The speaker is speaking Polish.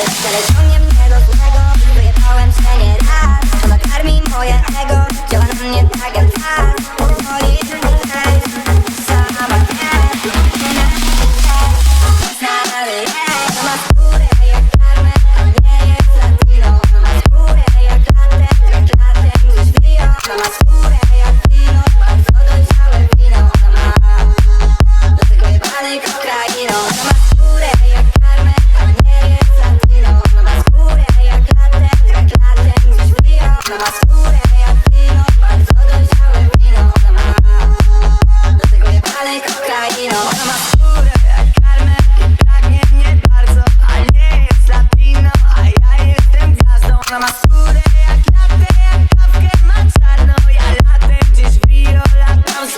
też, ale ciągnie mnie do złego Wyjechałem się nie raz, ono karmi moje ego